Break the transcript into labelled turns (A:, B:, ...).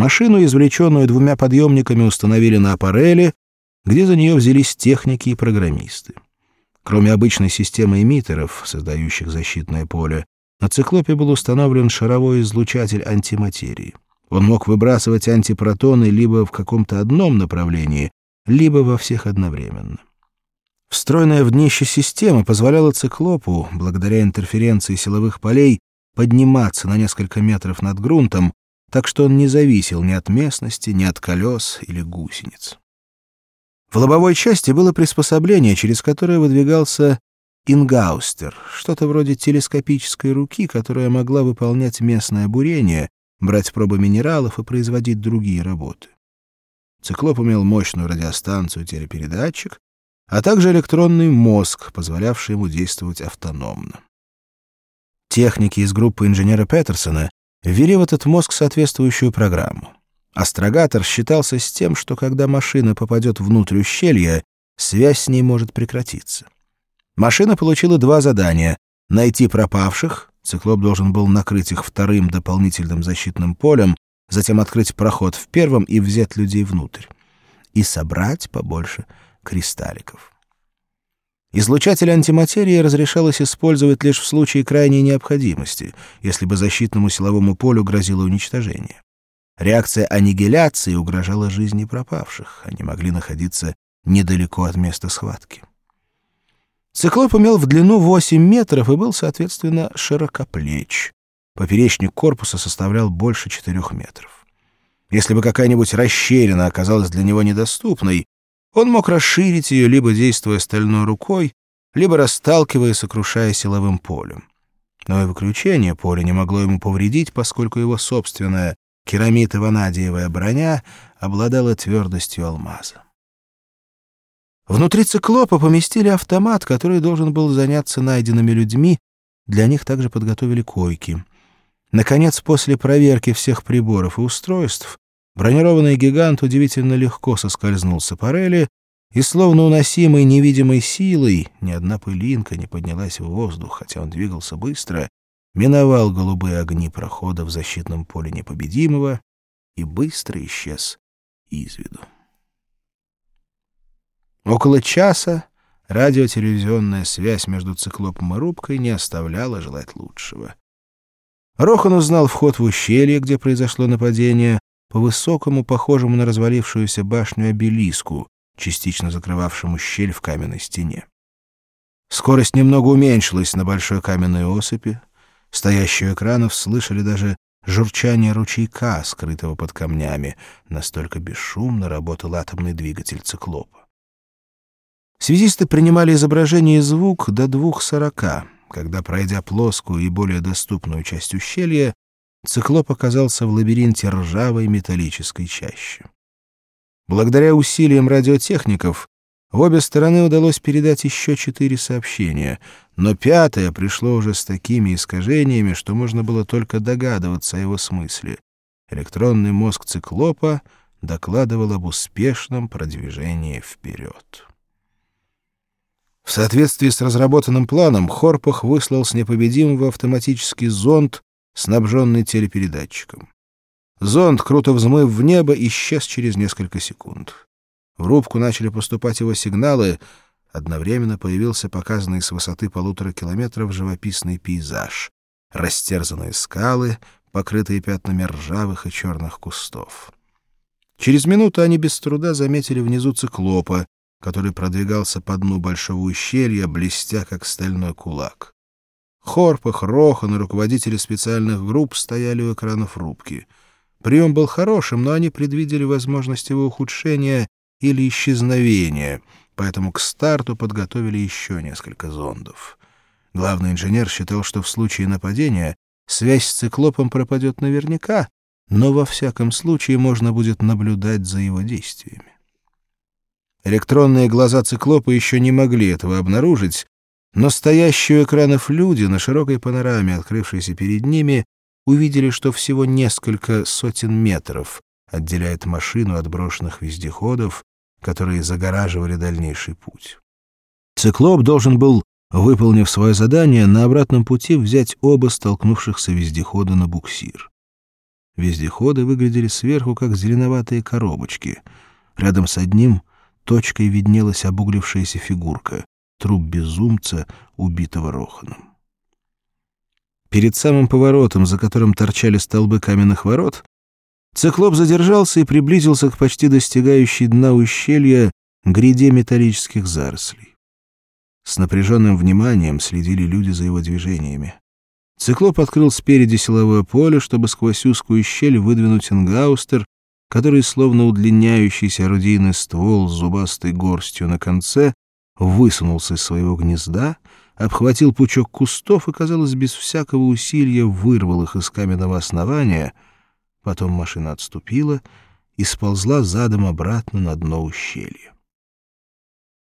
A: Машину, извлеченную двумя подъемниками, установили на аппареле, где за нее взялись техники и программисты. Кроме обычной системы эмиттеров, создающих защитное поле, на циклопе был установлен шаровой излучатель антиматерии. Он мог выбрасывать антипротоны либо в каком-то одном направлении, либо во всех одновременно. Встроенная в днище система позволяла циклопу, благодаря интерференции силовых полей, подниматься на несколько метров над грунтом, так что он не зависел ни от местности, ни от колес или гусениц. В лобовой части было приспособление, через которое выдвигался ингаустер, что-то вроде телескопической руки, которая могла выполнять местное бурение, брать пробы минералов и производить другие работы. Циклоп имел мощную радиостанцию, телепередатчик, а также электронный мозг, позволявший ему действовать автономно. Техники из группы инженера Петерсона ввели в этот мозг соответствующую программу. Астрогатор считался с тем, что когда машина попадет внутрь ущелья, связь с ней может прекратиться. Машина получила два задания — найти пропавших, циклоп должен был накрыть их вторым дополнительным защитным полем, затем открыть проход в первом и взять людей внутрь, и собрать побольше кристалликов. Излучатель антиматерии разрешалось использовать лишь в случае крайней необходимости, если бы защитному силовому полю грозило уничтожение. Реакция аннигиляции угрожала жизни пропавших, они могли находиться недалеко от места схватки. Циклоп имел в длину 8 метров и был, соответственно, широкоплеч. Поперечник корпуса составлял больше 4 метров. Если бы какая-нибудь расщелина оказалась для него недоступной, он мог расширить ее, либо действуя стальной рукой, либо расталкивая, сокрушая силовым полем. Но и выключение поля не могло ему повредить, поскольку его собственная керамито-ванадиевая броня обладала твердостью алмаза. Внутри циклопа поместили автомат, который должен был заняться найденными людьми, для них также подготовили койки. Наконец, после проверки всех приборов и устройств, Бронированный гигант удивительно легко соскользнул с аппарели, и, словно уносимый невидимой силой, ни одна пылинка не поднялась в воздух, хотя он двигался быстро, миновал голубые огни прохода в защитном поле непобедимого и быстро исчез из виду. Около часа радиотелевизионная связь между циклопом и рубкой не оставляла желать лучшего. Рохан узнал вход в ущелье, где произошло нападение, по высокому, похожему на развалившуюся башню обелиску, частично закрывавшему щель в каменной стене. Скорость немного уменьшилась на большой каменной осыпи. Стоящие экранов слышали даже журчание ручейка, скрытого под камнями. Настолько бесшумно работал атомный двигатель циклопа. Связисты принимали изображение и звук до двух сорока, когда, пройдя плоскую и более доступную часть ущелья, циклоп оказался в лабиринте ржавой металлической чащи. Благодаря усилиям радиотехников в обе стороны удалось передать еще четыре сообщения, но пятое пришло уже с такими искажениями, что можно было только догадываться о его смысле. Электронный мозг циклопа докладывал об успешном продвижении вперед. В соответствии с разработанным планом Хорпах выслал с непобедимого автоматический зонд снабженный телепередатчиком. Зонд, круто взмыв в небо, исчез через несколько секунд. В рубку начали поступать его сигналы. Одновременно появился показанный с высоты полутора километров живописный пейзаж. Растерзанные скалы, покрытые пятнами ржавых и черных кустов. Через минуту они без труда заметили внизу циклопа, который продвигался по дну большого ущелья, блестя, как стальной кулак. Хорпах, Рохан и руководители специальных групп стояли у экранов рубки. Прием был хорошим, но они предвидели возможность его ухудшения или исчезновения, поэтому к старту подготовили еще несколько зондов. Главный инженер считал, что в случае нападения связь с циклопом пропадет наверняка, но во всяком случае можно будет наблюдать за его действиями. Электронные глаза циклопа еще не могли этого обнаружить, но стоящие у экранов люди на широкой панораме, открывшейся перед ними, увидели, что всего несколько сотен метров отделяет машину от брошенных вездеходов, которые загораживали дальнейший путь. Циклоп должен был, выполнив свое задание, на обратном пути взять оба столкнувшихся вездехода на буксир. Вездеходы выглядели сверху, как зеленоватые коробочки. Рядом с одним точкой виднелась обуглившаяся фигурка — труп безумца, убитого Роханом. Перед самым поворотом, за которым торчали столбы каменных ворот, циклоп задержался и приблизился к почти достигающей дна ущелья гряде металлических зарослей. С напряженным вниманием следили люди за его движениями. Циклоп открыл спереди силовое поле, чтобы сквозь узкую щель выдвинуть энгаустер, который, словно удлиняющийся орудийный ствол с зубастой горстью на конце, высунулся из своего гнезда, обхватил пучок кустов и, казалось, без всякого усилия вырвал их из каменного основания. Потом машина отступила и сползла задом обратно на дно ущелья.